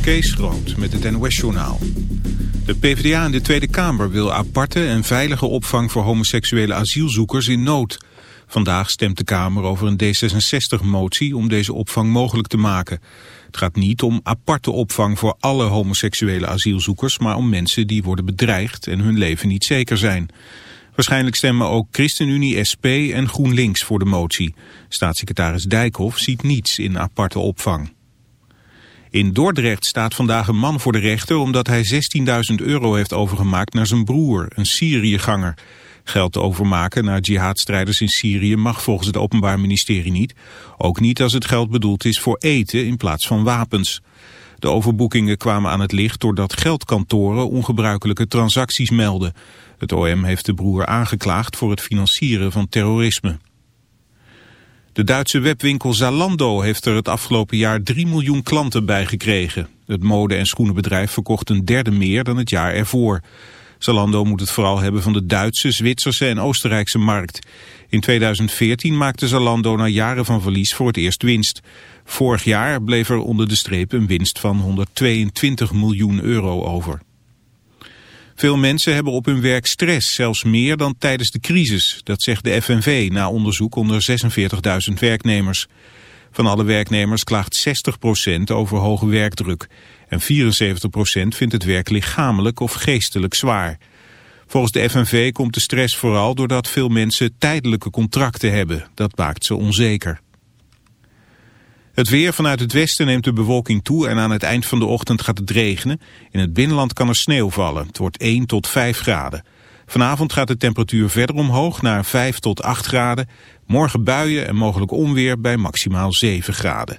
Kees Groot met het NOS-journaal. De PvdA in de Tweede Kamer wil aparte en veilige opvang voor homoseksuele asielzoekers in nood. Vandaag stemt de Kamer over een D66-motie om deze opvang mogelijk te maken. Het gaat niet om aparte opvang voor alle homoseksuele asielzoekers, maar om mensen die worden bedreigd en hun leven niet zeker zijn. Waarschijnlijk stemmen ook ChristenUnie, SP en GroenLinks voor de motie. Staatssecretaris Dijkhoff ziet niets in aparte opvang. In Dordrecht staat vandaag een man voor de rechter omdat hij 16.000 euro heeft overgemaakt naar zijn broer, een Syriëganger. Geld overmaken naar jihadstrijders in Syrië mag volgens het Openbaar Ministerie niet. Ook niet als het geld bedoeld is voor eten in plaats van wapens. De overboekingen kwamen aan het licht doordat geldkantoren ongebruikelijke transacties melden. Het OM heeft de broer aangeklaagd voor het financieren van terrorisme. De Duitse webwinkel Zalando heeft er het afgelopen jaar 3 miljoen klanten bij gekregen. Het mode- en schoenenbedrijf verkocht een derde meer dan het jaar ervoor. Zalando moet het vooral hebben van de Duitse, Zwitserse en Oostenrijkse markt. In 2014 maakte Zalando na jaren van verlies voor het eerst winst. Vorig jaar bleef er onder de streep een winst van 122 miljoen euro over. Veel mensen hebben op hun werk stress, zelfs meer dan tijdens de crisis. Dat zegt de FNV na onderzoek onder 46.000 werknemers. Van alle werknemers klaagt 60% over hoge werkdruk. En 74% vindt het werk lichamelijk of geestelijk zwaar. Volgens de FNV komt de stress vooral doordat veel mensen tijdelijke contracten hebben. Dat maakt ze onzeker. Het weer vanuit het westen neemt de bewolking toe en aan het eind van de ochtend gaat het regenen. In het binnenland kan er sneeuw vallen. Het wordt 1 tot 5 graden. Vanavond gaat de temperatuur verder omhoog naar 5 tot 8 graden. Morgen buien en mogelijk onweer bij maximaal 7 graden.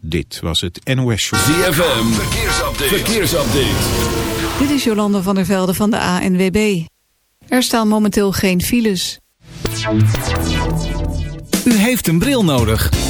Dit was het NOS Show. ZFM, verkeersupdate. verkeersupdate. Dit is Jolande van der Velde van de ANWB. Er staan momenteel geen files. U heeft een bril nodig.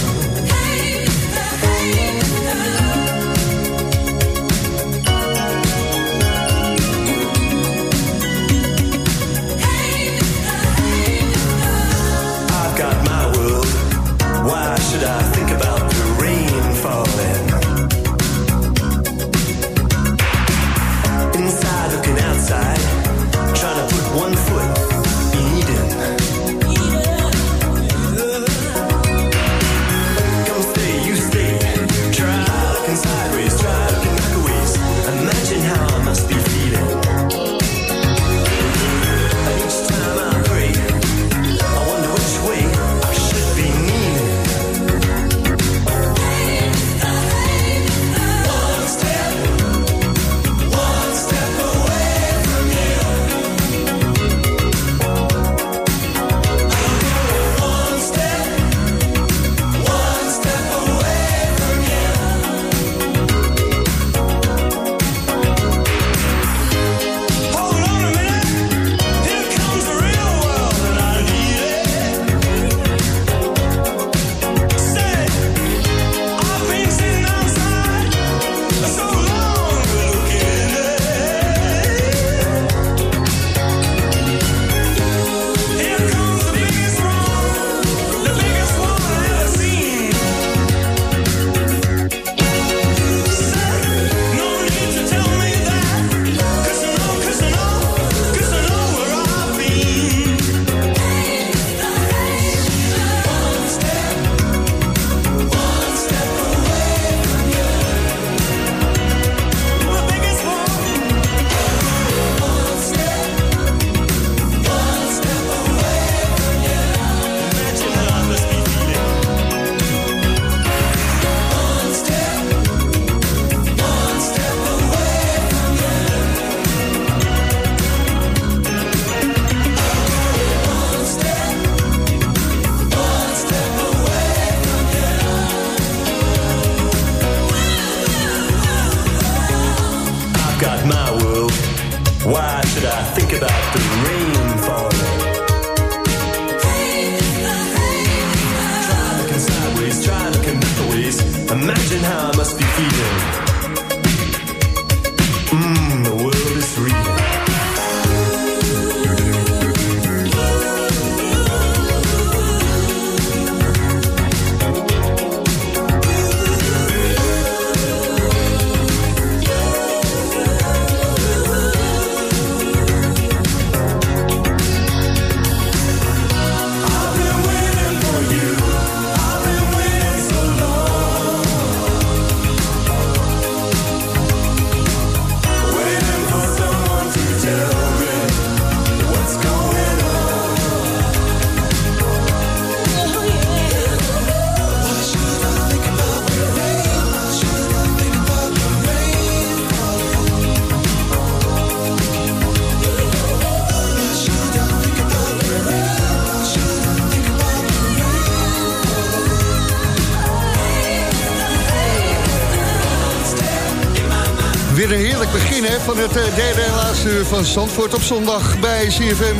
Van het eh, derde en laatste uur van Zandvoort op zondag bij CFM.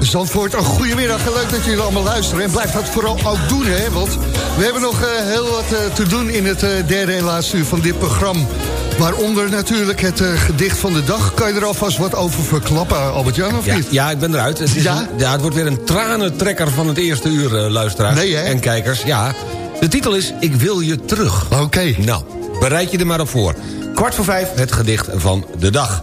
Zandvoort, een goedemiddag en leuk dat jullie allemaal luisteren. En blijf dat vooral ook doen, hè, want we hebben nog eh, heel wat eh, te doen in het derde en laatste uur van dit programma. Waaronder natuurlijk het gedicht van de dag. Kan je er alvast wat over verklappen, Albert-Jan, of Ja, niet? ja, ik ben eruit. Het, is Ja? een- ja, het wordt weer een tranentrekker van het eerste uur, eh, luisteraars Nee, en kijkers. Ja, de titel is Ik wil je terug. Oké. Nou, bereid je er maar op voor. Kwart voor vijf, het gedicht van de dag.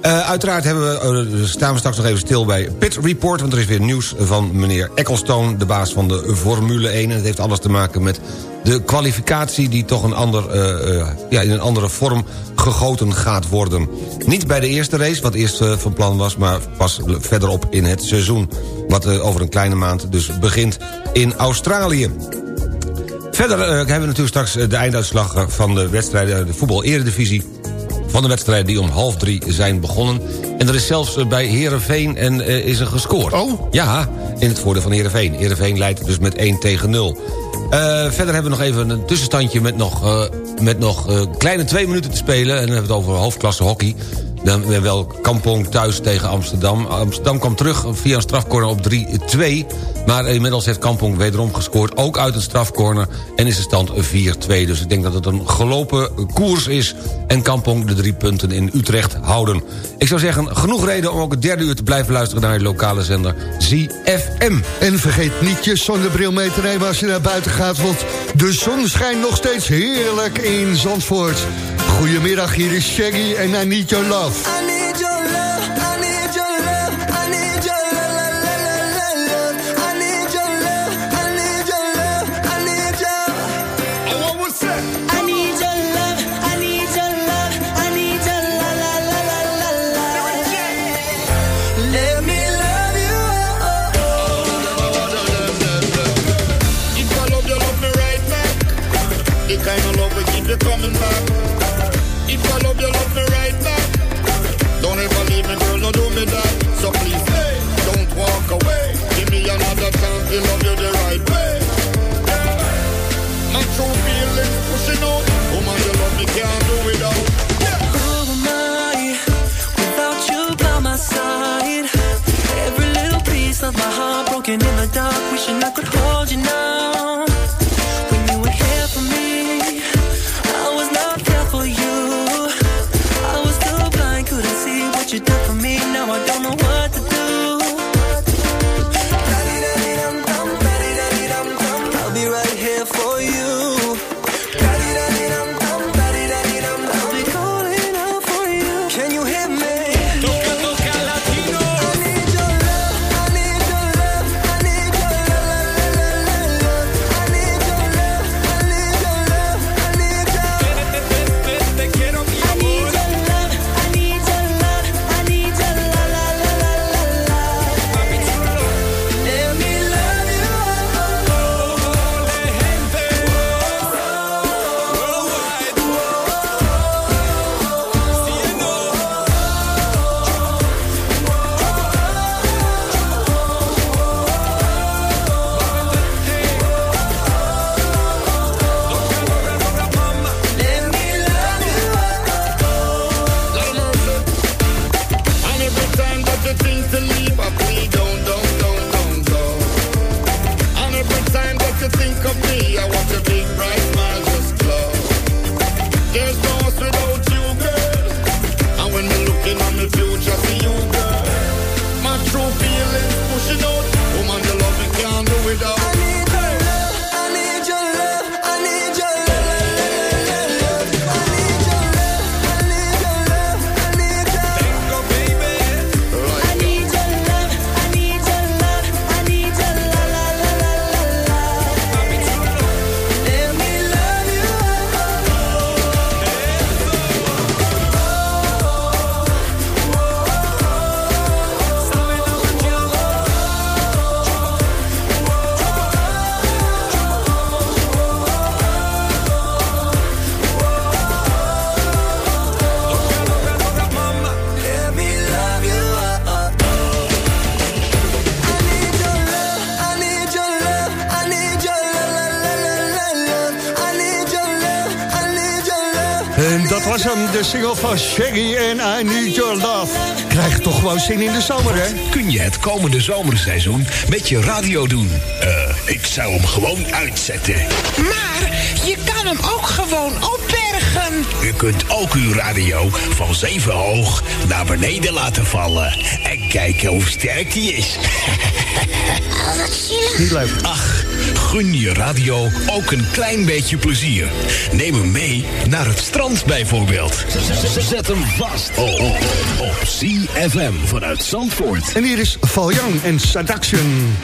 Eh, uiteraard we, eh, staan we straks nog even stil bij Pit Report... want er is weer nieuws van meneer Ecclestone... de baas van de Formule 1. En het heeft alles te maken met de kwalificatie... die toch een ander, eh, eh, ja, in een andere vorm gegoten gaat worden. Niet bij de eerste race, wat eerst eh, van plan was... maar pas verderop in het seizoen. Wat eh, over een kleine maand dus begint in Australië. Verder eh, hebben we natuurlijk straks eh, de einduitslag eh, van de wedstrijden... de voetbal-eredivisie van de wedstrijden die om half drie zijn begonnen. En er is zelfs bij Herenveen en is er gescoord. Oh. Ja, in het voordeel van Herenveen. Herenveen leidt dus met 1 tegen 0. Eh, verder hebben we nog even een tussenstandje met nog, met nog kleine twee minuten te spelen. En dan hebben we het over hoofdklasse hockey. Dan we wel Kampong thuis tegen Amsterdam. Amsterdam kwam terug via een strafcorner op 3-2. Maar inmiddels heeft Kampong wederom gescoord. Ook uit een strafcorner. En is de stand 4-2. Dus ik denk dat het een gelopen koers is. En Kampong de drie punten in Utrecht houden. Ik zou zeggen, genoeg reden om ook het derde uur te blijven luisteren... naar de lokale zender ZFM. En vergeet niet je zonnebril mee te nemen als je naar buiten gaat... want de zon schijnt nog steeds heerlijk in Zandvoort. Goedemiddag, hier is Shaggy en I Need Your Love. So please, hey, don't walk away. Give me another chance to love you the right way. My true feelings pushing out. Woman, you love me, can't do without. Who am I without you by my side? Every little piece of my heart broken in the dark, wishing I could van Shaggy en I Need Your Love. Krijg toch gewoon zin in de zomer, hè? Kun je het komende zomerseizoen met je radio doen? Eh, ik zou hem gewoon uitzetten. Maar je kan hem ook gewoon opbergen. U kunt ook uw radio van zeven hoog naar beneden laten vallen. En kijken hoe sterk die is. Oh, wat zielig. Niet leuk. Ach, gun je radio ook een klein beetje plezier. Neem hem mee naar het strand bijvoorbeeld. Zet hem vast op CFM vanuit Zandvoort. En hier is Val Young en Seduction.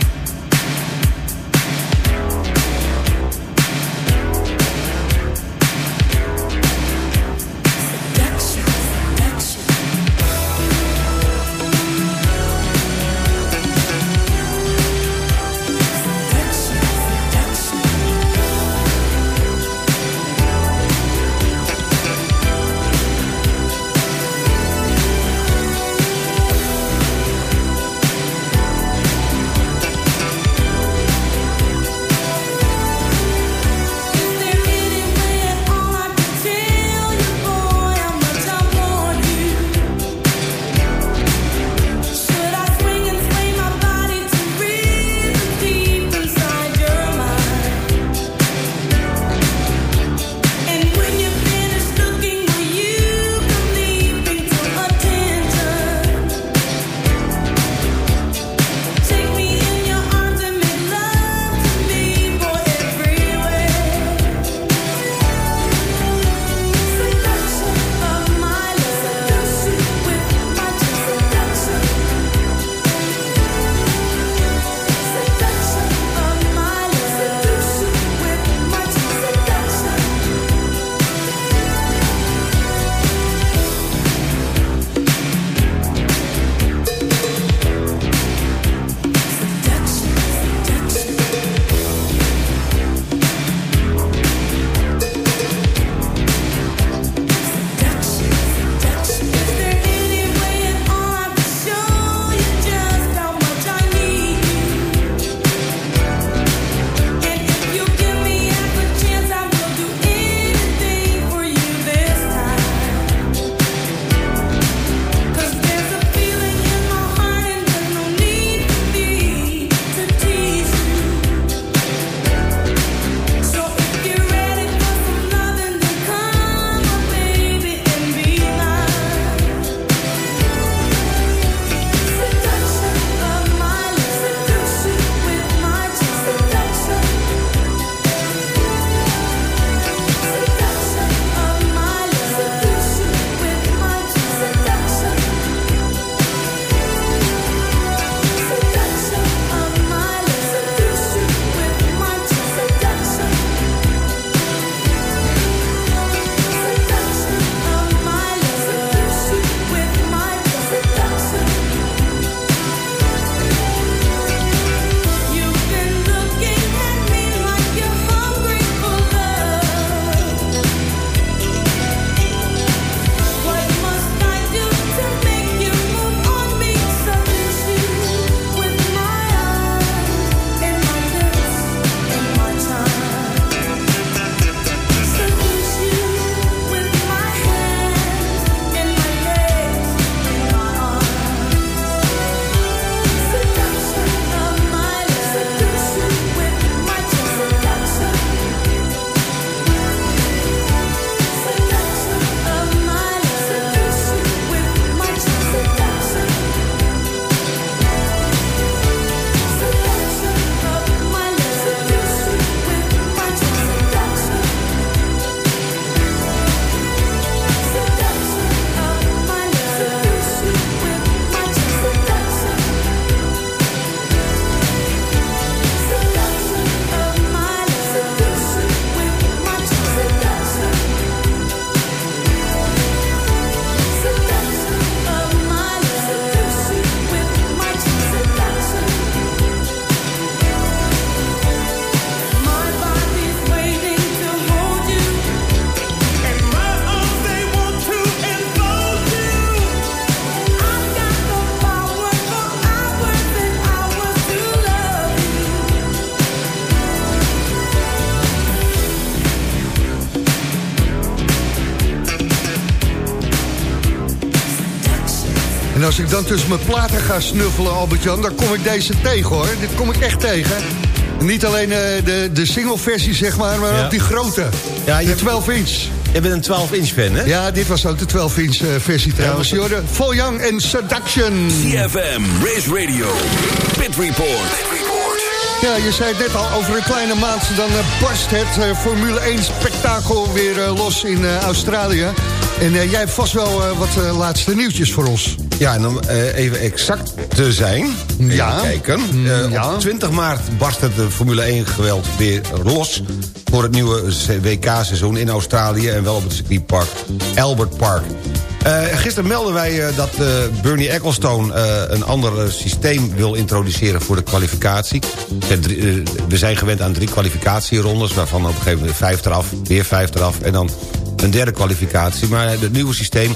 Ik dan tussen mijn platen ga snuffelen, Albert-Jan... dan kom ik deze tegen, hoor. Dit kom ik echt tegen. En niet alleen eh, de, de single-versie, zeg maar, maar Ja. ook die grote. Ja, je de hebt- 12 inch. Je bent een 12-inch fan, hè? Ja, dit was ook de 12 inch eh, versie trouwens. Ja, Je hoorde Vol Young en Seduction. CFM, Race Radio, Pit Report. Ja, je zei het net al, over een kleine maand dan eh, barst het eh, Formule 1 spektakel weer los in eh, Australië. En eh, jij hebt vast wel wat laatste nieuwtjes voor ons. Ja, en om eh, even exact te zijn. Even Ja. kijken. Eh, ja. Op 20 maart barst het de Formule 1 geweld weer los... voor het nieuwe WK-seizoen in Australië... en wel op het circuitpark Albert Park. Eh, gisteren melden wij eh, dat eh, Bernie Ecclestone eh, een ander eh, systeem wil introduceren voor de kwalificatie. Eh, we zijn gewend aan drie kwalificatierondes... waarvan op een gegeven moment vijf eraf, weer vijf eraf... en dan een derde kwalificatie. Maar het nieuwe systeem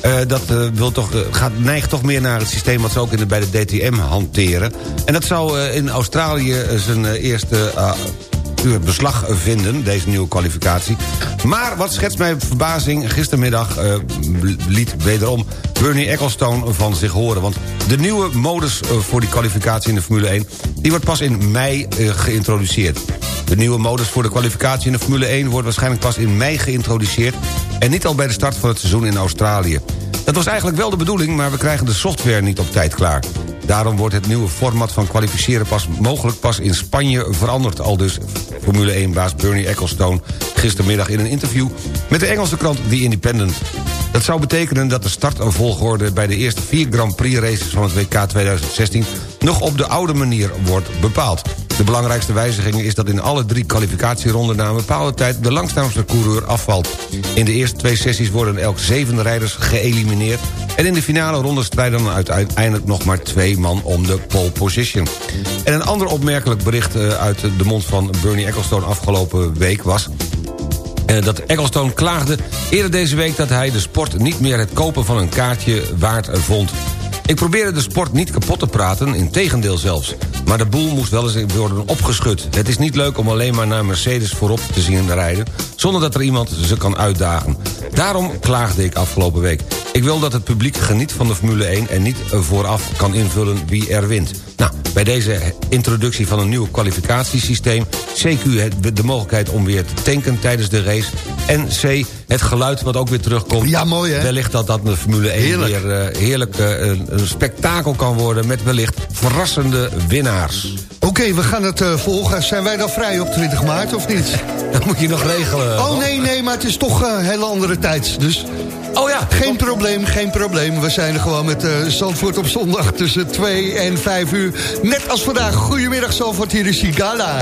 eh, dat, eh, wil toch, eh, gaat, neigt toch meer naar het systeem... wat ze ook in bij de DTM hanteren. En dat zou in Australië zijn eerste... beslag vinden, deze nieuwe kwalificatie. Maar wat schetst mij verbazing... gistermiddag liet wederom Bernie Ecclestone van zich horen. Want de nieuwe modus voor die kwalificatie in de Formule 1... die wordt pas in mei geïntroduceerd. De nieuwe modus voor de kwalificatie in de Formule 1... wordt waarschijnlijk pas in mei geïntroduceerd... en niet al bij de start van het seizoen in Australië. Dat was eigenlijk wel de bedoeling, maar we krijgen de software niet op tijd klaar. Daarom wordt het nieuwe format van kwalificeren pas mogelijk pas in Spanje veranderd. Al dus Formule 1-baas Bernie Ecclestone gistermiddag in een interview... met de Engelse krant The Independent. Dat zou betekenen dat de startvolgorde bij de eerste vier Grand Prix races van het WK 2016... nog op de oude manier wordt bepaald. De belangrijkste wijziging is dat in alle drie kwalificatieronden... na een bepaalde tijd de langzaamste coureur afvalt. In de eerste twee sessies worden elk zeven rijders geëlimineerd... en in de finale ronde strijden dan uiteindelijk nog maar twee man om de pole position. En een ander opmerkelijk bericht eh, uit de mond van Bernie Ecclestone afgelopen week was... Eh, dat Ecclestone klaagde eerder deze week dat hij de sport niet meer het kopen van een kaartje waard vond. Ik probeerde de sport niet kapot te praten, in tegendeel zelfs. Maar de boel moest wel eens worden opgeschud. Het is niet leuk om alleen maar naar Mercedes voorop te zien rijden... zonder dat er iemand ze kan uitdagen. Daarom klaagde ik afgelopen week. Ik wil dat het publiek geniet van de Formule 1... en niet vooraf kan invullen wie er wint. Nou, bij deze introductie van een nieuw kwalificatiesysteem... CQ de mogelijkheid om weer te tanken tijdens de race... en C, het geluid wat ook weer terugkomt. Ja, mooi, hè? Wellicht dat dat de Formule 1 Heerlijk. weer eh, heerlijk eh, een, een spektakel kan worden... met wellicht verrassende winnaars. Oké, we gaan het eh, volgen. Zijn wij dan vrij op 20 maart of niet? Dat moet je nog regelen. Oh nee, nee, maar het is toch een hele andere tijd. Dus Oh ja. geen probleem, geen probleem. We zijn er gewoon met eh, Zandvoort op zondag tussen 2 en 5 uur. Net als vandaag. Goedemiddag Zandvoort, hier is Sigala.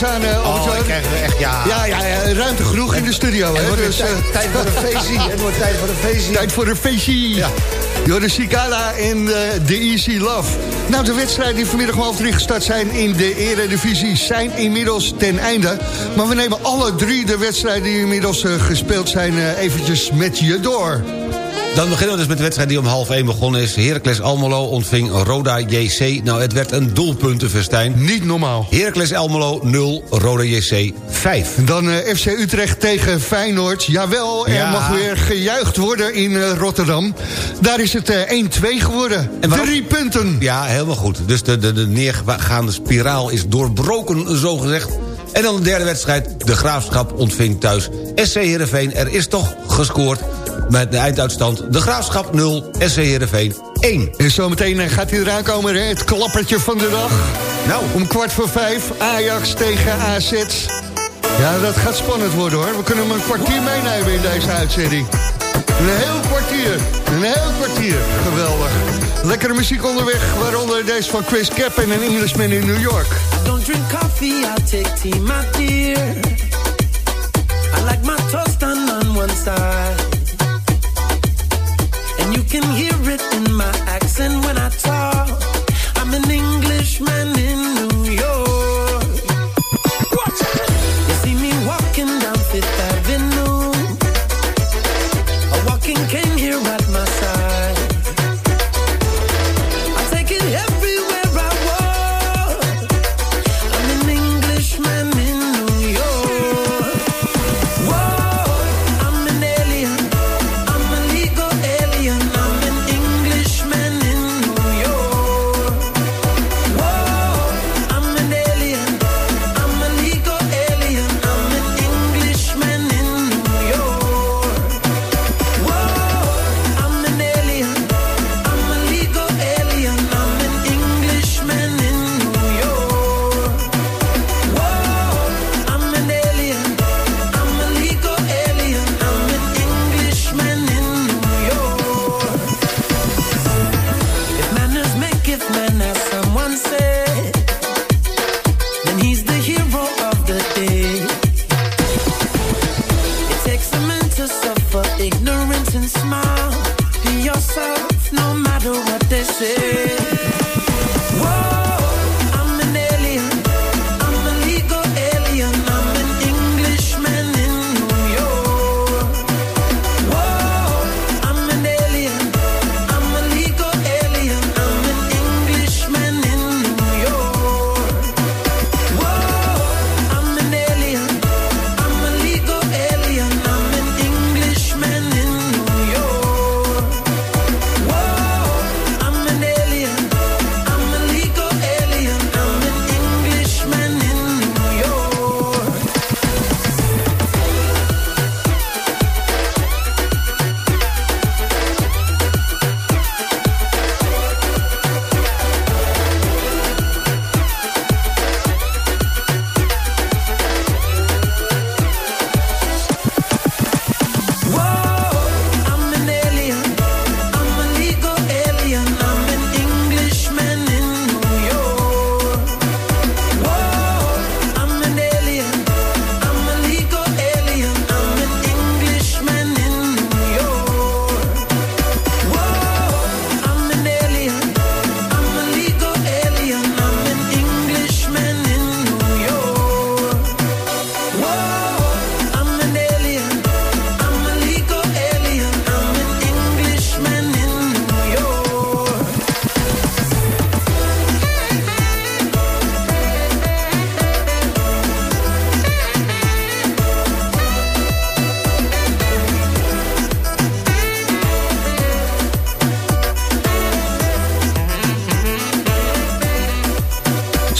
Dansgoedjes aan, uh, Oh, ik krijg echt, ja. Ja, ja, ja, ruimte genoeg in de studio. Het hè? wordt Dus, tijd, eh, tijd voor een feestje. Het wordt tijd voor een feestje. Tijd voor een feestje. Ja. Joris Cicala en eh, The Easy Love. Nou, de wedstrijden die vanmiddag om half drie gestart zijn in de eredivisie... zijn inmiddels ten einde. Maar we nemen alle drie de wedstrijden die inmiddels gespeeld zijn... eh, eventjes met je door. Dan beginnen we dus met de wedstrijd die om half 1 begonnen is. Heracles Almelo ontving Roda JC. Nou, het werd een doelpuntenfestijn. Niet normaal. Heracles Almelo 0, Roda JC 5. Dan eh, FC Utrecht tegen Feyenoord. Jawel, er Ja. mag weer gejuicht worden in eh, Rotterdam. Daar is het eh, 1-2 geworden. En Drie punten. Ja, helemaal goed. Dus de, de, de neergaande spiraal is doorbroken, zo gezegd. En dan de derde wedstrijd. De Graafschap ontving thuis SC Heerenveen. Er is toch gescoord met de einduitstand. De Graafschap 0, SC Heerenveen 1. En zometeen eh, gaat hij eraan komen, hè? het klappertje van de dag. Nou, Om kwart voor vijf, Ajax tegen AZ. Ja, dat gaat spannend worden hoor. We kunnen hem een kwartier meenemen in deze uitzending. Een heel kwartier. Een heel kwartier. Geweldig. Lekkere muziek onderweg, waaronder deze van Chris Cap en een Englishman in New York. Don't drink coffee, I take tea, my dear. I like my toast on one side. It in my accent when I talk. I'm an Englishman in ignorance and smile. Be yourself, no matter what they say.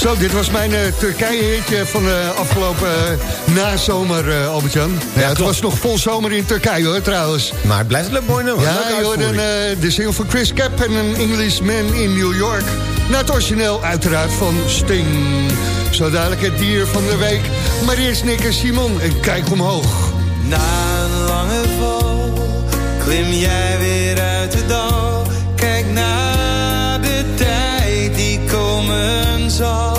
Zo, dit was mijn eh, Turkije-hitje van de afgelopen uh, nazomer, eh, Albert-Jan. Ja, het was nog vol zomer in Turkije, hoor, trouwens. Maar het blijft een leuk mooi nummer. Ja, je hoorde eh, de single van Chris Cap en een Englishman in New York. Na het origineel uiteraard van Sting. Zo dadelijk het dier van de week. Maar eerst Nick en Simon en kijk omhoog. Na een lange val klim jij weer uit de dal. Kijk naar de tijd die komen zal.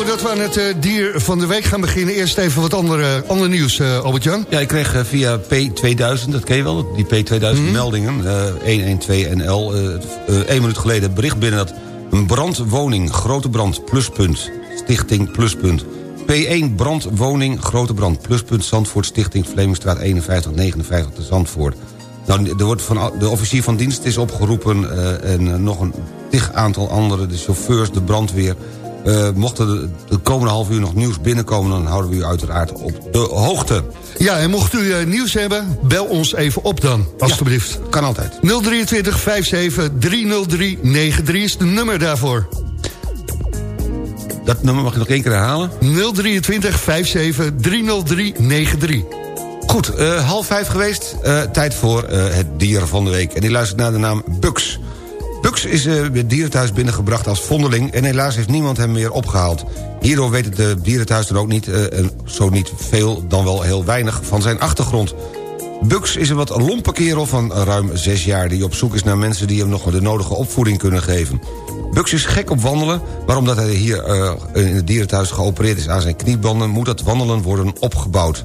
Voordat we aan het eh, dier van de week gaan beginnen... eerst even wat andere, ander nieuws, eh, Albert-Jan. Ja, ik kreeg eh, via P2000, dat ken je wel, die P2000 meldingen, eh 112NL, eh één minuut geleden bericht binnen dat een brandwoning, grote brand, pluspunt, stichting pluspunt. P1 brandwoning, grote brand, pluspunt, Zandvoort, stichting Vlemingstraat 51, 59 te Zandvoort. Nou, er wordt van, de officier van dienst is opgeroepen eh, en eh, nog een tig aantal andere, de chauffeurs, de brandweer... Eh, mochten de, de komende half uur nog nieuws binnenkomen... dan houden we u uiteraard op de hoogte. Ja, en mocht u eh, nieuws hebben, bel ons even op dan, alstublieft. kan altijd. 023 57 303 93 is de nummer daarvoor. Dat nummer mag je nog één keer herhalen? 023 57 303 93. Goed, eh, half vijf geweest. Tijd voor het dier van de week. En die luistert naar de naam Bux. Bux is eh, het dierenthuis binnengebracht als vondeling... en helaas heeft niemand hem meer opgehaald. Hierdoor weet het dierenthuis dan ook niet, eh, zo niet veel, dan wel heel weinig... van zijn achtergrond. Bux is een wat lompe kerel van ruim zes jaar... die op zoek is naar mensen die hem nog de nodige opvoeding kunnen geven. Bux is gek op wandelen, maar omdat hij hier eh, in het dierenthuis geopereerd is aan zijn kniebanden... moet dat wandelen worden opgebouwd.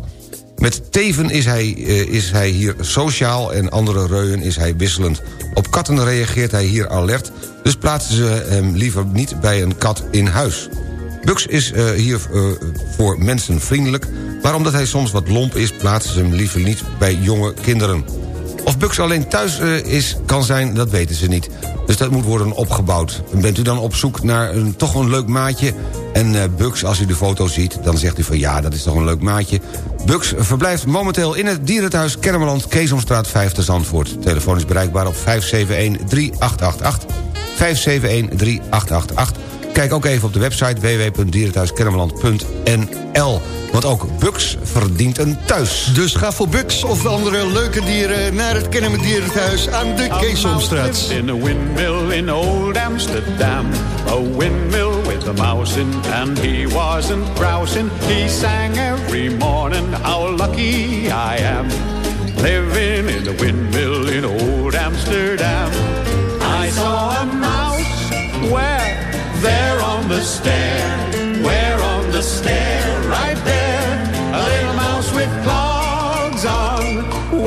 Met teven is hij, eh, is hij hier sociaal en andere reuien is hij wisselend. Op katten reageert hij hier alert, dus plaatsen ze hem liever niet bij een kat in huis. Bux is eh, hier eh, voor mensen vriendelijk... maar omdat hij soms wat lomp is... plaatsen ze hem liever niet bij jonge kinderen. Of Bux alleen thuis eh, is, kan zijn, dat weten ze niet. Dus dat moet worden opgebouwd. En bent u dan op zoek naar een, toch een leuk maatje... en eh, Bux, als u de foto ziet, dan zegt u van... ja, dat is toch een leuk maatje. Bux verblijft momenteel in het dierenthuis Kermeland... Keesomstraat 5 te Zandvoort. Telefoon is bereikbaar op 571-3888. 571-3888. Kijk ook even op de website www.dierenthuiskennemerland.nl. Want ook Bux verdient een thuis. Dus ga voor Bux of de andere leuke dieren naar het Kennemer Dierenthuis aan de Keesomstraat. in a windmill in old Amsterdam. A windmill with a mouse in, and he wasn't grousing. He sang every morning how lucky I am. Living in a windmill in old Amsterdam. I saw a mouse where there on the stair, where on the stair, right there, a little mouse with clogs on.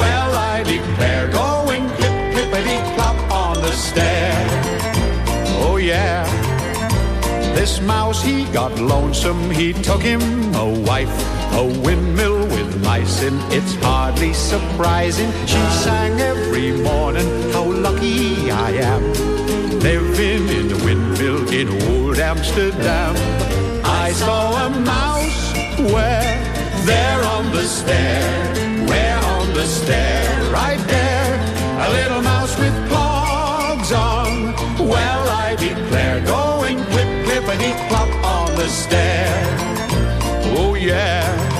Well, I declare, going clip clippity clop on the stair. Oh yeah. This mouse, he got lonesome, he took him a wife. A windmill with mice in, it's hardly surprising. She sang every morning, how lucky I am. Living in the windmill in old Amsterdam. I saw a mouse where, there on the stair, where on the stair, right there, a little mouse with clogs on. Well, I declare, going clip, clippity clop on the stair. Oh, yeah.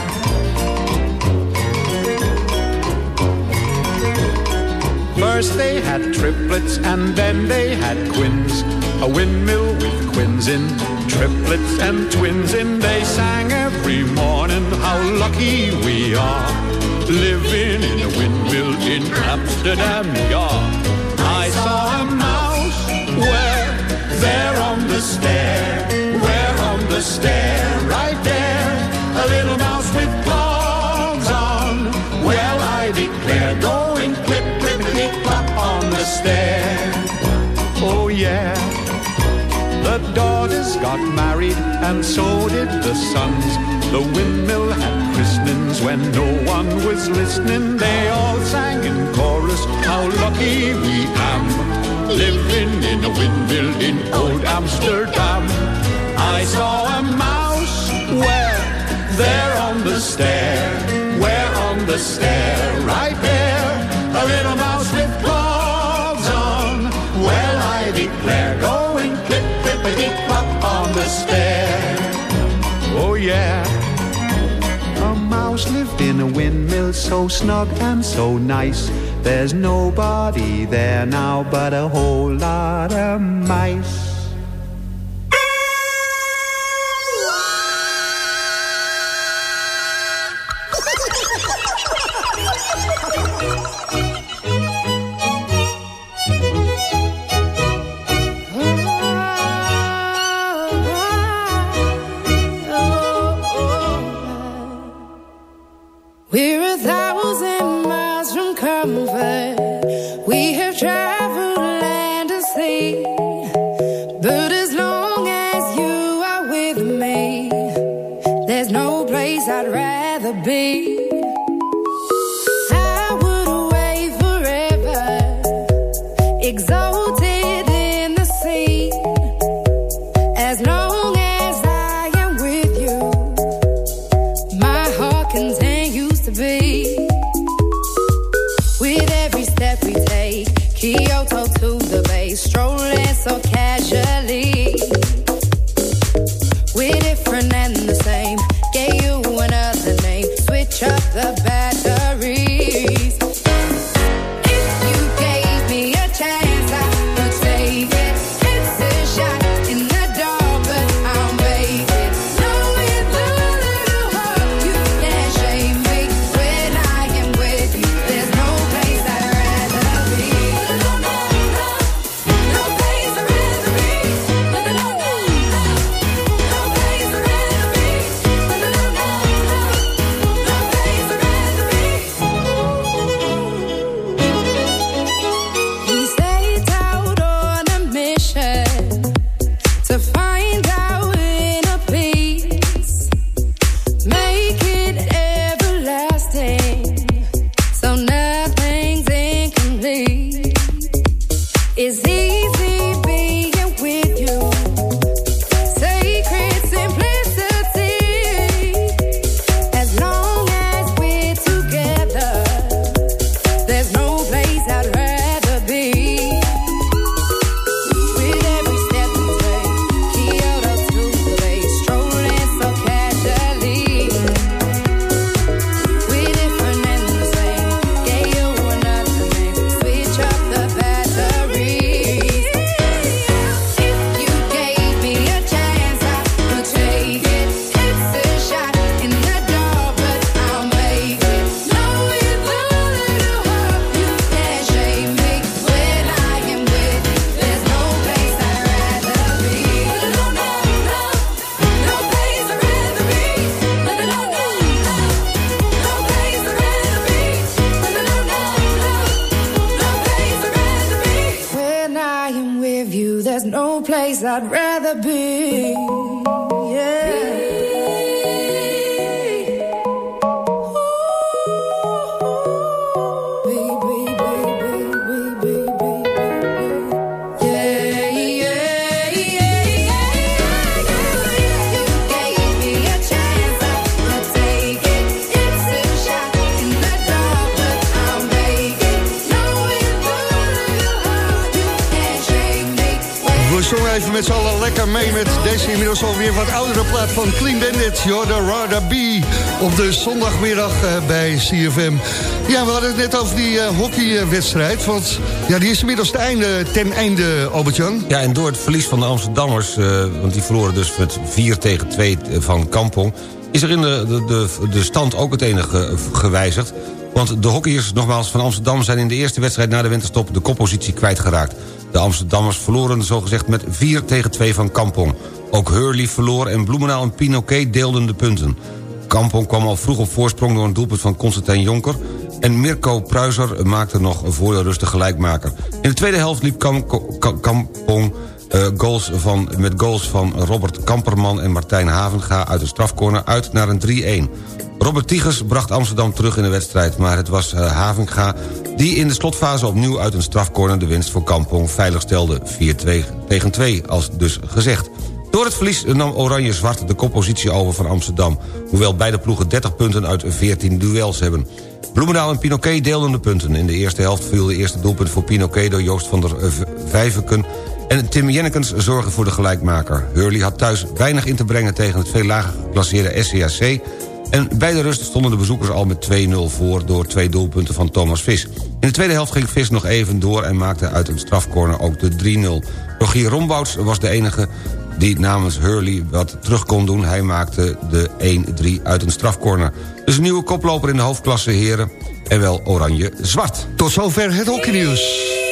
First they had triplets and then they had quins. A windmill with quins in, triplets and twins in. They sang every morning how lucky we are. Living in a windmill in Amsterdam, yeah. I saw a mouse where, there on the stair, where on the stair, right there, a little mouse with clogs on. Well, I declare, going stair. Oh yeah. The daughters got married and so did the sons. The windmill had christenings when no one was listening. They all sang in chorus, how lucky we am. living in a windmill in old Amsterdam. I saw a mouse where, there on the stair, where on the stair, right there, a little mouse Declare, going clip, clippity clop on the stair. Oh yeah. A mouse lived in a windmill so snug and so nice. There's nobody there now but a whole lot of mice. Even met z'n allen lekker mee met deze inmiddels alweer wat oudere plaat van Clean Bandit, Jordan Rada B, op de zondagmiddag eh, bij CFM. Ja, we hadden het net over die eh, hockeywedstrijd, want ja, die is inmiddels ten einde, ten einde Albert-Jan. Ja, en door het verlies van de Amsterdammers... eh, want die verloren dus met 4 tegen 2 van Kampong... is er in de, de, de, de stand ook het enige gewijzigd. Want de hockeyers, nogmaals, van Amsterdam... zijn in de eerste wedstrijd na de winterstop de koppositie kwijtgeraakt. De Amsterdammers verloren zogezegd met 4 tegen 2 van Kampong. Ook Hurley verloor en Bloemendaal en Pinoquet deelden de punten. Kampong kwam al vroeg op voorsprong door een doelpunt van Constantijn Jonker... en Mirko Pruiser maakte nog voor de rust de gelijkmaker. In de tweede helft liep Kam- Kam- Kampong eh, goals van, met goals van Robert Kamperman en Martijn Havenga... uit de strafcorner uit naar een 3-1. Robert Tigers bracht Amsterdam terug in de wedstrijd... maar het was uh, Havinga die in de slotfase opnieuw uit een strafcorner... de winst voor Kampong veilig stelde. 4-2 tegen 2, als dus gezegd. Door het verlies nam Oranje-Zwart de koppositie over van Amsterdam... hoewel beide ploegen 30 punten uit 14 duels hebben. Bloemendaal en Pinoquet deelden de punten. In de eerste helft viel de eerste doelpunt voor Pinoquet... door Joost van der Vijveken en Tim Jennekens zorgde voor de gelijkmaker. Hurley had thuis weinig in te brengen tegen het veel lager geclasseerde SCAC... en bij de rust stonden de bezoekers al met 2-0 voor... door twee doelpunten van Thomas Vis. In de tweede helft ging Vis nog even door... en maakte uit een strafcorner ook de 3-0. Rogier Rombouts was de enige die namens Hurley wat terug kon doen. Hij maakte de 1-3 uit een strafcorner. Dus een nieuwe koploper in de hoofdklasse heren... en wel oranje-zwart. Tot zover het hockeynieuws.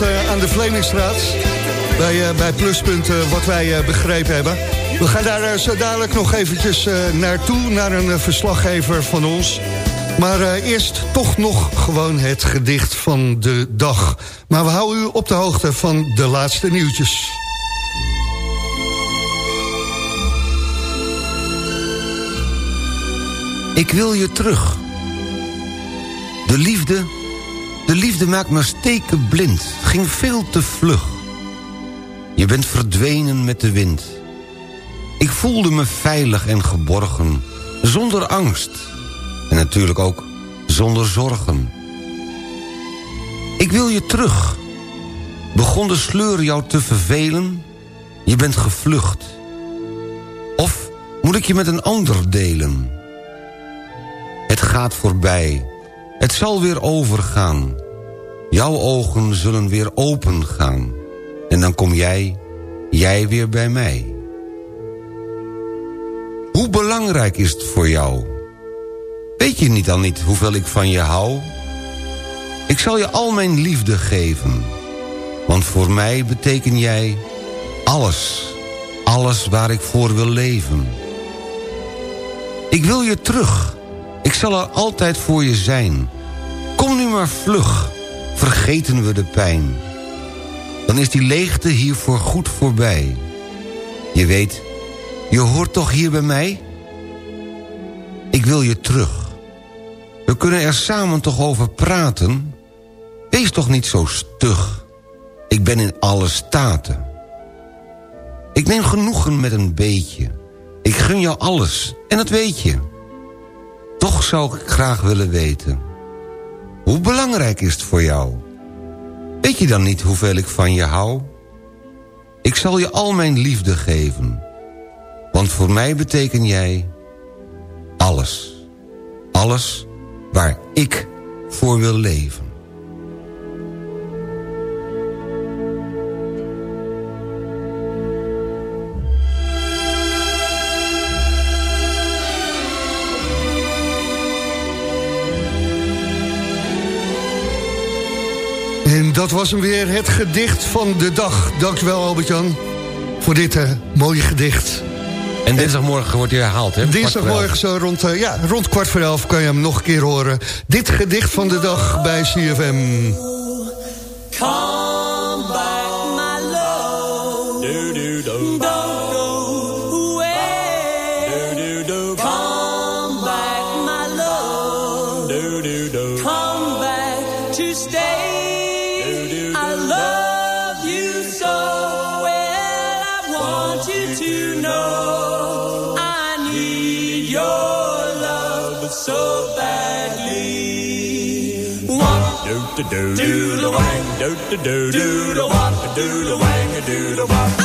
Eh, aan de Vlemingstraat. Bij, eh, bij Pluspunt, eh, wat wij begrepen hebben. We gaan daar zo dadelijk nog eventjes naartoe, naar een verslaggever van ons. Maar eerst toch nog gewoon het gedicht van de dag. Maar we houden u op de hoogte van de laatste nieuwtjes. Ik wil je terug. De liefde, de liefde maakt me steken blind. Ging veel te vlug. Je bent verdwenen met de wind. Ik voelde me veilig en geborgen, zonder angst. En natuurlijk ook zonder zorgen. Ik wil je terug. Begon de sleur jou te vervelen? Je bent gevlucht. Of moet ik je met een ander delen? Het gaat voorbij. Het zal weer overgaan. Jouw ogen zullen weer open gaan. En dan kom jij, jij weer bij mij. Hoe belangrijk is het voor jou? Weet je niet dan niet hoeveel ik van je hou? Ik zal je al mijn liefde geven. Want voor mij beteken jij alles. Alles waar ik voor wil leven. Ik wil je terug. Ik zal er altijd voor je zijn. Kom nu maar vlug. Vergeten we de pijn. Dan is die leegte hier voor goed voorbij. Je weet, je hoort toch hier bij mij? Ik wil je terug. We kunnen er samen toch over praten? Wees toch niet zo stug. Ik ben in alle staten. Ik neem genoegen met een beetje. Ik gun jou alles, en dat weet je. Toch zou ik graag willen weten. Hoe belangrijk is het voor jou? Weet je dan niet hoeveel ik van je hou? Ik zal je al mijn liefde geven. Want voor mij beteken jij alles. Alles waar ik voor wil leven. Dat was hem weer, het gedicht van de dag. Dankjewel Albert-Jan voor dit eh, mooie gedicht. En dinsdagmorgen wordt hij herhaald, hè? Dinsdagmorgen zo rond, eh, ja, rond kwart voor elf kan je hem nog een keer horen. Dit gedicht van de dag bij CFM. Do do the wang, do do do do the wop, do the wang, do the wop.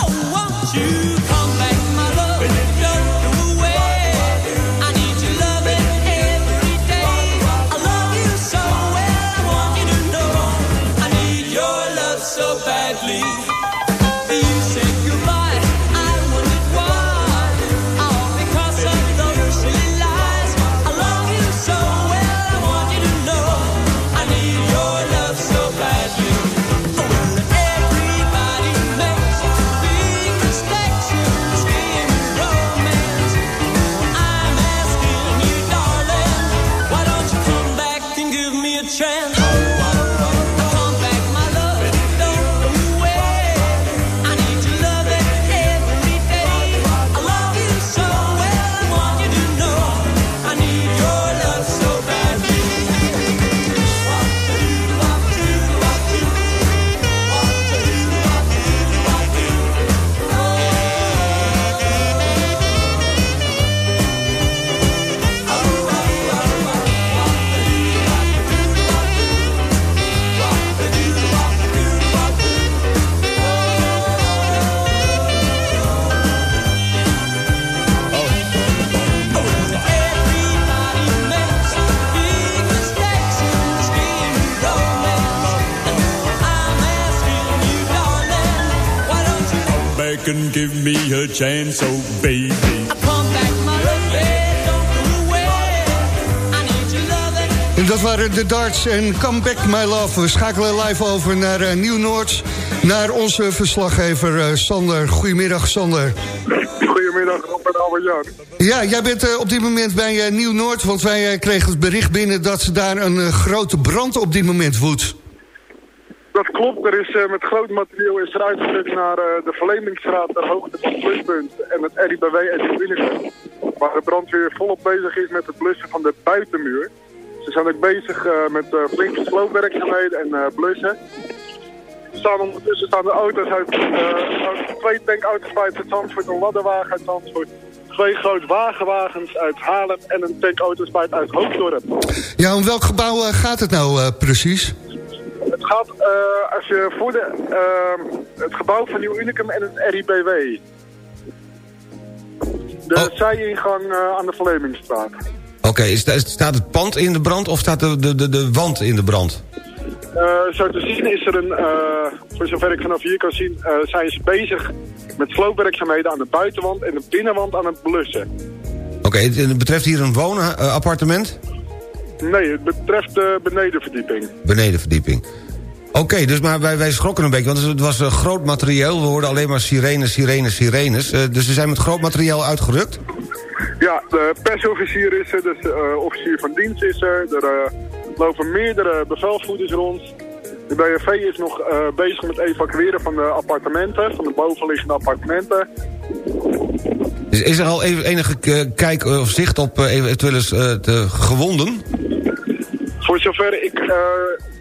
De darts en Come Back My Love. We schakelen live over naar eh, Nieuw-Noord. Naar onze verslaggever eh, Sander. Goedemiddag Sander. Goedemiddag, Rob en Albert-Jan. Ja, jij bent eh, op dit moment bij Nieuw-Noord... want wij kregen het bericht binnen dat daar een grote brand op dit moment woedt. Dat klopt, er is met groot materieel is er naar de Verlemingsstraat ter hoogte van het pluspunt en het RIBW en de Winneken. Waar de brandweer volop bezig is met het blussen van de buitenmuur. Zijn ook bezig eh, met uh, flinke sloopwerkzaamheden en eh, blussen. Staan ondertussen staan de auto's uit, eh, twee tankauto's uit Zandvoort, een ladderwagen uit Zandvoort. Twee grote wagenwagens uit Haarlem en een tankauto uit, uit Hoofddorp. Ja, om welk gebouw eh, gaat het nou eh, precies? Het gaat eh, als je voor de, eh, het gebouw van Nieuw Unicum en het RIBW. De zijingang eh, aan de Vlemingstraat. Oké, staat het pand in de brand of staat de, de, de, de wand in de brand? Eh, zo te zien is er een, eh, voor zover ik vanaf hier kan zien, eh, zijn ze bezig met sloopwerkzaamheden aan de buitenwand en de binnenwand aan het blussen. Oké, het, het betreft hier een woonappartement? Nee, het betreft de benedenverdieping. Benedenverdieping. Oké, dus maar wij, wij schrokken een beetje, want het was groot materieel. We hoorden alleen maar sirenes, sirenes, sirenes. Dus ze zijn met groot materiaal uitgerukt? Ja, de persofficier is er, dus de officier van dienst is er. Er eh, lopen meerdere bevelvoerders rond. De BFV is nog eh, bezig met het evacueren van de appartementen, van de bovenliggende appartementen. Is, is er al even enige eh, kijk of zicht op eh, eventuele eh, de gewonden? Voor zover ik eh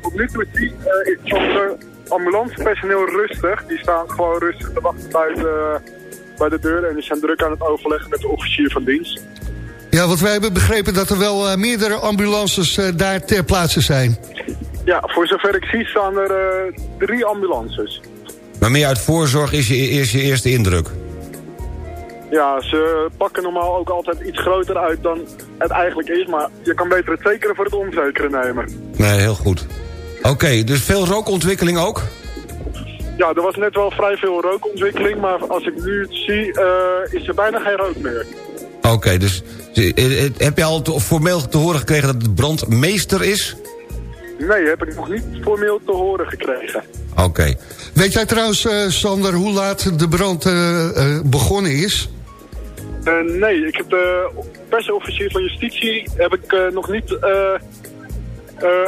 tot nu toe zie, eh, is het ambulancepersoneel rustig. Die staan gewoon rustig te wachten buiten eh, bij de deur en die zijn druk aan het overleggen met de officier van dienst. Ja, want wij hebben begrepen dat er wel eh, meerdere ambulances eh, daar ter plaatse zijn. Ja, voor zover ik zie staan er eh, drie ambulances. Maar meer uit voorzorg is je, is je eerste indruk? Ja, ze pakken normaal ook altijd iets groter uit dan het eigenlijk is. Maar je kan beter het zekere voor het onzekere nemen. Nee, heel goed. Oké, dus veel rookontwikkeling ook? Ja, er was net wel vrij veel rookontwikkeling. Maar als ik nu het zie, eh, is er bijna geen rook meer. Oké, dus eh, eh, heb je al formeel te horen gekregen dat het brandmeester is? Nee, heb ik nog niet formeel te horen gekregen. Oké. Weet jij trouwens, Sander, hoe laat de brand begonnen is? Nee, ik heb de persofficier van justitie heb ik nog niet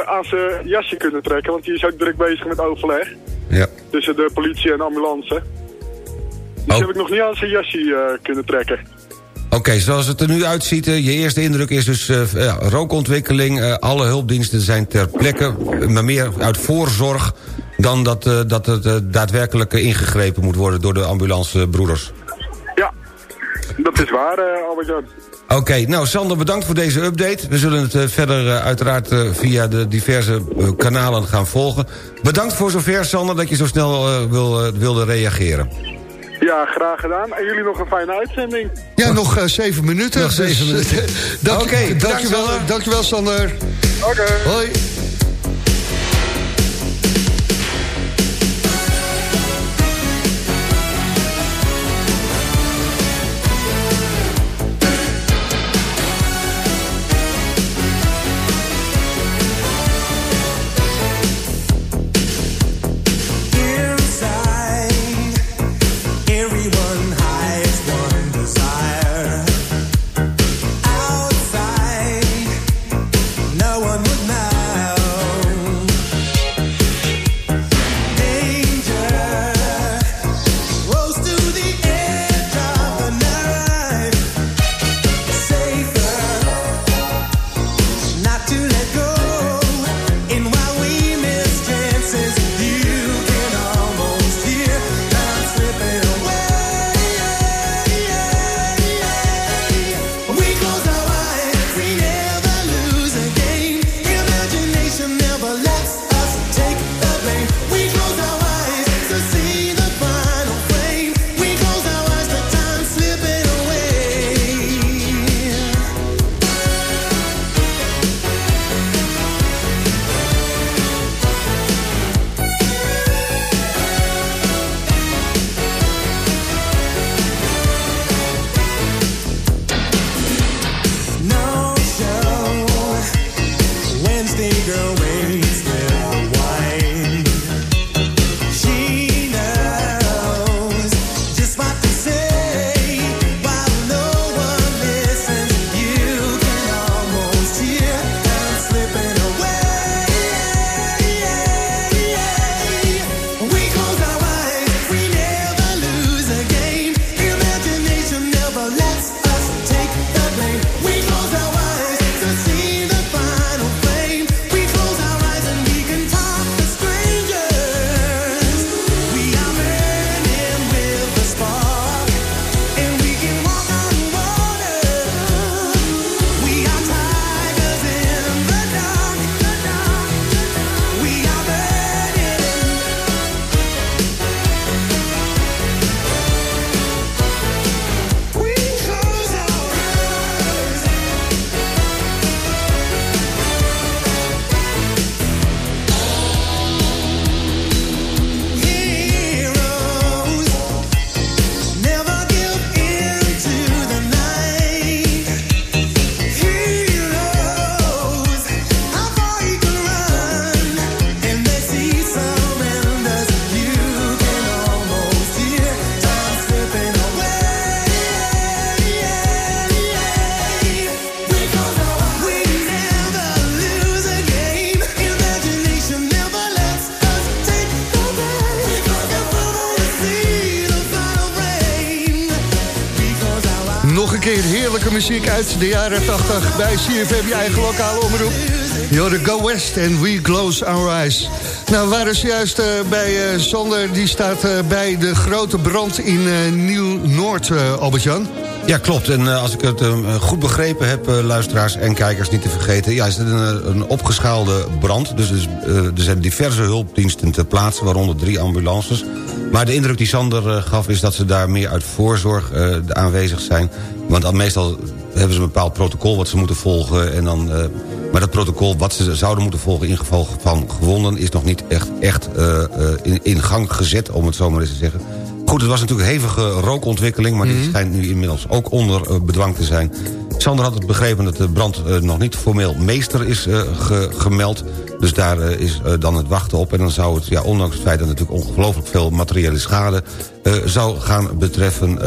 aan zijn jasje kunnen trekken. Want die is ook druk bezig met overleg. Ja. Tussen de politie en ambulance. Dus Oh. heb ik nog niet aan zijn jasje eh, kunnen trekken. Oké, zoals het er nu uitziet, eh, je eerste indruk is dus eh, ja, rookontwikkeling. alle hulpdiensten zijn ter plekke, maar meer uit voorzorg... dan dat, dat het daadwerkelijk ingegrepen moet worden door de ambulancebroeders. Ja, dat is waar, Albert-Jan. Oké, nou Sander, bedankt voor deze update. We zullen het eh, verder eh, uiteraard eh, via de diverse kanalen gaan volgen. Bedankt voor zover, Sander, dat je zo snel wil, wilde reageren. Ja, graag gedaan. En jullie nog een fijne uitzending. Ja, nog zeven minuten. Nog zeven Dus, minuten. dank, Oké, bedankt, dankjewel, Sander. dankjewel, Sander. Oké. Hoi. Keer heerlijke muziek uit de jaren 80 bij CFM, je eigen lokale omroep. You're Go West and We Close Our Eyes. Nou, we waren zojuist uh, bij uh, Sander, die staat uh, bij de grote brand in Nieuw-Noord, Albert-Jan. Ja, klopt. En als ik het goed begrepen heb, luisteraars en kijkers niet te vergeten... ja, is het een, een opgeschaalde brand. Dus, dus er zijn diverse hulpdiensten ter plaatse, waaronder drie ambulances. Maar de indruk die Sander gaf is dat ze daar meer uit voorzorg aanwezig zijn. Want meestal hebben ze een bepaald protocol wat ze moeten volgen... En dan, maar dat protocol wat ze zouden moeten volgen in geval van gewonden... is nog niet echt, echt in, in gang gezet, om het zo maar eens te zeggen... Goed, het was natuurlijk een hevige rookontwikkeling... maar mm -hmm. die schijnt nu inmiddels ook onder uh, bedwang te zijn. Sander had het begrepen dat de brand uh, nog niet formeel meester is ge gemeld. Dus daar is dan het wachten op. En dan zou het, ja, ondanks het feit dat natuurlijk ongelooflijk veel materiële schade... zou gaan betreffen,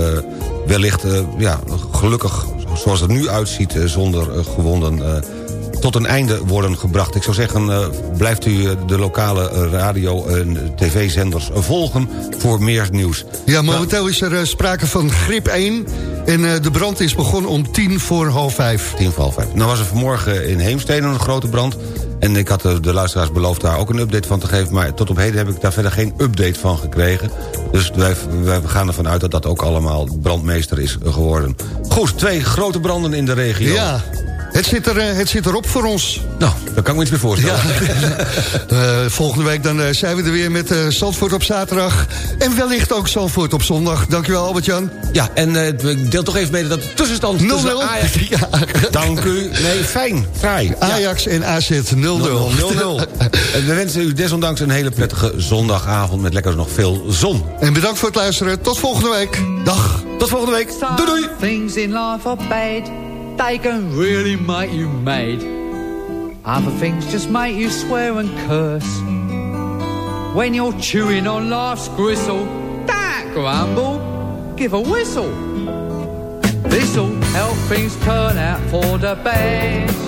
wellicht ja, gelukkig zoals het nu uitziet... zonder gewonden tot een einde worden gebracht. Ik zou zeggen, uh, blijft u de lokale radio- en tv-zenders volgen voor meer nieuws. Ja, momenteel is er sprake van grip 1 en de brand is begonnen om tien voor half vijf. Tien voor half vijf. Nou was er vanmorgen in Heemstede een grote brand... En ik had de luisteraars beloofd daar ook een update van te geven... maar tot op heden heb ik daar verder geen update van gekregen. Dus wij, wij gaan ervan uit dat dat ook allemaal brandmeester is geworden. Goed, twee grote branden in de regio. Ja. Het zit, er, het zit erop voor ons. Nou, daar kan ik me iets meer voorstellen. Ja. uh, volgende week dan uh, zijn we er weer met uh, Zandvoort op zaterdag. En wellicht ook Zandvoort op zondag. Dankjewel Albert-Jan. Ja, en ik deel toch even mee dat de tussenstand 0-0. tussen Ajax... Ja. Dank u. Nee, fijn. Fraai. Ajax ja. en AZ 0-0. 0-0. en we wensen u desondanks een hele prettige zondagavond... met lekker nog veel zon. En bedankt voor het luisteren. Tot volgende week. Dag. Tot volgende week. Doei doei. Things in life are bad. They can really make you mad. Other things just make you swear and curse. When you're chewing on life's gristle, don't grumble, give a whistle. This'll help things turn out for the best.